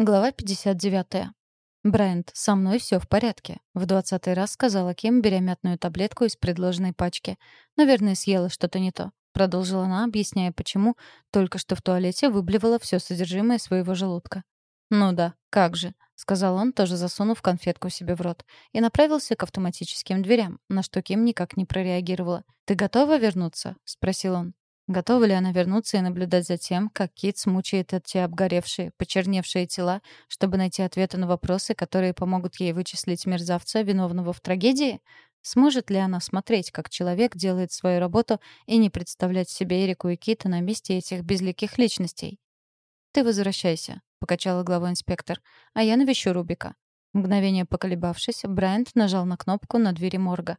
Глава 59. «Брайант, со мной все в порядке», — в двадцатый раз сказала Ким, беря мятную таблетку из предложенной пачки. «Наверное, съела что-то не то», — продолжила она, объясняя, почему только что в туалете выблевала все содержимое своего желудка. «Ну да, как же», — сказал он, тоже засунув конфетку себе в рот, и направился к автоматическим дверям, на что Ким никак не прореагировала. «Ты готова вернуться?» — спросил он. Готова ли она вернуться и наблюдать за тем, как Китс мучает эти обгоревшие, почерневшие тела, чтобы найти ответы на вопросы, которые помогут ей вычислить мерзавца, виновного в трагедии? Сможет ли она смотреть, как человек делает свою работу, и не представлять себе Эрику и Кита на месте этих безликих личностей? «Ты возвращайся», — покачала главой инспектор, «а я навещу Рубика». Мгновение поколебавшись, Брайант нажал на кнопку на двери морга.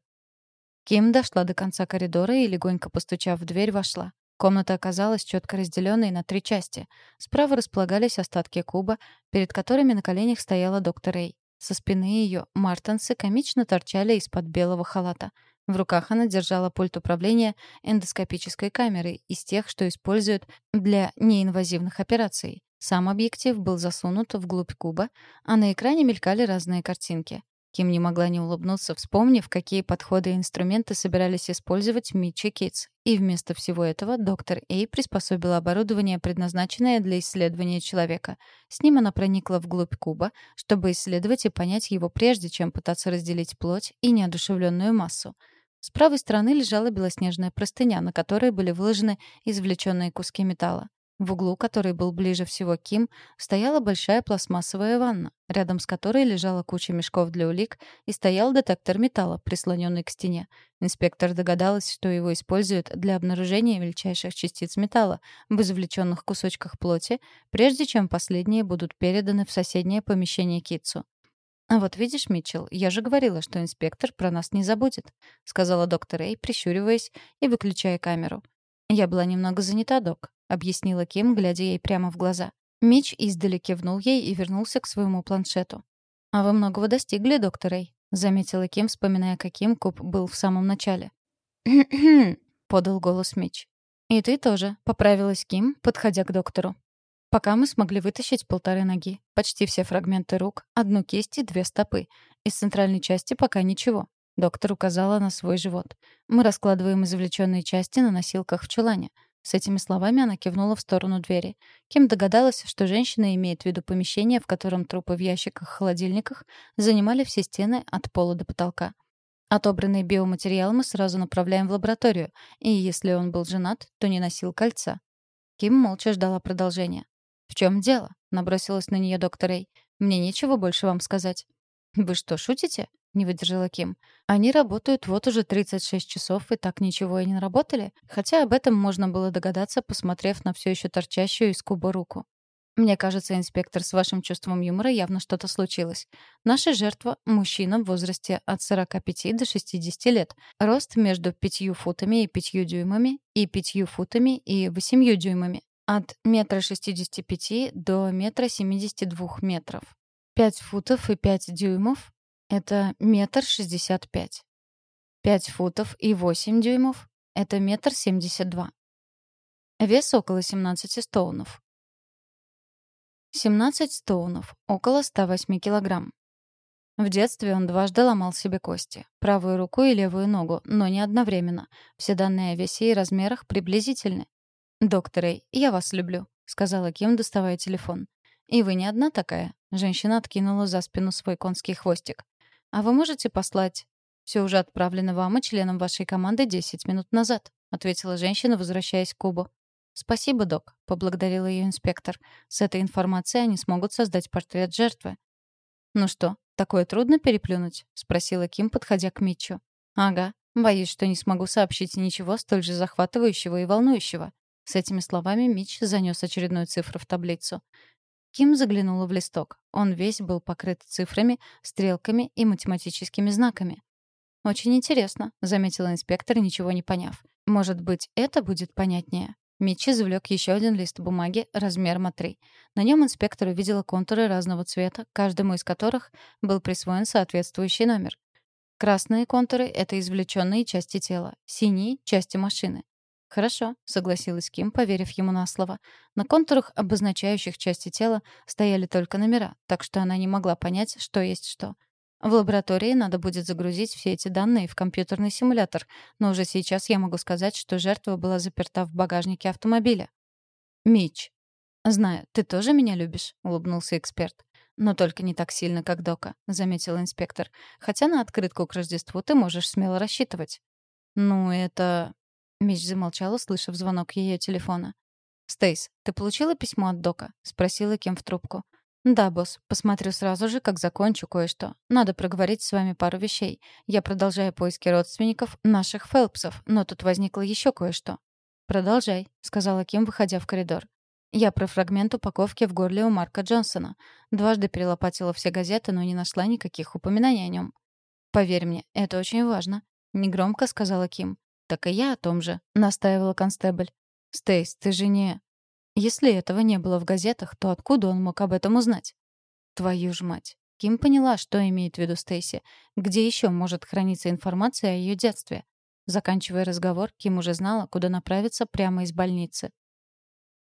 Ким дошла до конца коридора и, легонько постучав в дверь, вошла. Комната оказалась четко разделенной на три части. Справа располагались остатки куба, перед которыми на коленях стояла доктор Рэй. Со спины ее мартенсы комично торчали из-под белого халата. В руках она держала пульт управления эндоскопической камерой из тех, что используют для неинвазивных операций. Сам объектив был засунут вглубь куба, а на экране мелькали разные картинки. Ким не могла не улыбнуться, вспомнив, какие подходы и инструменты собирались использовать Митч и Китс. И вместо всего этого доктор Эй приспособила оборудование, предназначенное для исследования человека. С ним она проникла вглубь куба, чтобы исследовать и понять его прежде, чем пытаться разделить плоть и неодушевленную массу. С правой стороны лежала белоснежная простыня, на которой были выложены извлеченные куски металла. В углу, который был ближе всего к Ким, стояла большая пластмассовая ванна, рядом с которой лежала куча мешков для улик и стоял детектор металла, прислоненный к стене. Инспектор догадалась, что его используют для обнаружения мельчайших частиц металла в извлеченных кусочках плоти, прежде чем последние будут переданы в соседнее помещение Китсу. «А вот видишь, Митчелл, я же говорила, что инспектор про нас не забудет», — сказала доктор Эй, прищуриваясь и выключая камеру. «Я была немного занята, док. — объяснила Ким, глядя ей прямо в глаза. Мич издали кивнул ей и вернулся к своему планшету. «А вы многого достигли, доктор Рэй», — заметила Ким, вспоминая, каким Куб был в самом начале. «Хм-хм», — подал голос Мич. «И ты тоже», — поправилась Ким, подходя к доктору. Пока мы смогли вытащить полторы ноги, почти все фрагменты рук, одну кисть и две стопы. Из центральной части пока ничего. Доктор указала на свой живот. Мы раскладываем извлеченные части на носилках в чулане. С этими словами она кивнула в сторону двери. Ким догадалась, что женщина имеет в виду помещение, в котором трупы в ящиках-холодильниках занимали все стены от пола до потолка. Отобранный биоматериал мы сразу направляем в лабораторию, и если он был женат, то не носил кольца. Ким молча ждала продолжения. «В чем дело?» — набросилась на нее доктор Рэй. «Мне нечего больше вам сказать». «Вы что, шутите?» Не выдержала Ким. Они работают вот уже 36 часов и так ничего и не наработали, хотя об этом можно было догадаться, посмотрев на все еще торчащую из куба руку. Мне кажется, инспектор, с вашим чувством юмора явно что-то случилось. Наша жертва — мужчина в возрасте от 45 до 60 лет. Рост между 5 футами и 5 дюймами и 5 футами и 8 дюймами. От метра 65 до метра 72 метров. 5 футов и 5 дюймов это метр шестьдесят пять. Пять футов и восемь дюймов — это метр семьдесят два. Вес около 17 стоунов. 17 стоунов, около 108 килограмм. В детстве он дважды ломал себе кости. Правую руку и левую ногу, но не одновременно. Все данные о весе и размерах приблизительны. «Доктор Эй, я вас люблю», — сказала Ким, доставая телефон. «И вы не одна такая?» Женщина откинула за спину свой конский хвостик. «А вы можете послать...» «Все уже отправлено вам и членам вашей команды 10 минут назад», — ответила женщина, возвращаясь к кубу. «Спасибо, док», — поблагодарил ее инспектор. «С этой информацией они смогут создать портрет жертвы». «Ну что, такое трудно переплюнуть?» — спросила Ким, подходя к Митчу. «Ага. Боюсь, что не смогу сообщить ничего столь же захватывающего и волнующего». С этими словами Митч занес очередную цифру в таблицу. Ким заглянула в листок. Он весь был покрыт цифрами, стрелками и математическими знаками. «Очень интересно», — заметила инспектор, ничего не поняв. «Может быть, это будет понятнее?» Митчи извлек еще один лист бумаги размером А3. На нем инспектор увидела контуры разного цвета, каждому из которых был присвоен соответствующий номер. Красные контуры — это извлеченные части тела, синие — части машины. «Хорошо», — согласилась Ким, поверив ему на слово. На контурах, обозначающих части тела, стояли только номера, так что она не могла понять, что есть что. В лаборатории надо будет загрузить все эти данные в компьютерный симулятор, но уже сейчас я могу сказать, что жертва была заперта в багажнике автомобиля. «Мич». «Знаю, ты тоже меня любишь?» — улыбнулся эксперт. «Но только не так сильно, как Дока», — заметил инспектор. «Хотя на открытку к Рождеству ты можешь смело рассчитывать». «Ну, это...» Мич замолчал, услышав звонок ее телефона. «Стейс, ты получила письмо от Дока?» — спросила Кем в трубку. «Да, босс. Посмотрю сразу же, как закончу кое-что. Надо проговорить с вами пару вещей. Я продолжаю поиски родственников наших Фелпсов, но тут возникло еще кое-что». «Продолжай», — сказала Ким, выходя в коридор. Я про фрагмент упаковки в горле у Марка Джонсона. Дважды перелопатила все газеты, но не нашла никаких упоминаний о нем. «Поверь мне, это очень важно», — негромко сказала Ким. «Так и я о том же», — настаивала констебль. «Стейс, ты же не...» Если этого не было в газетах, то откуда он мог об этом узнать? Твою ж мать. Ким поняла, что имеет в виду Стейси. Где еще может храниться информация о ее детстве? Заканчивая разговор, Ким уже знала, куда направиться прямо из больницы.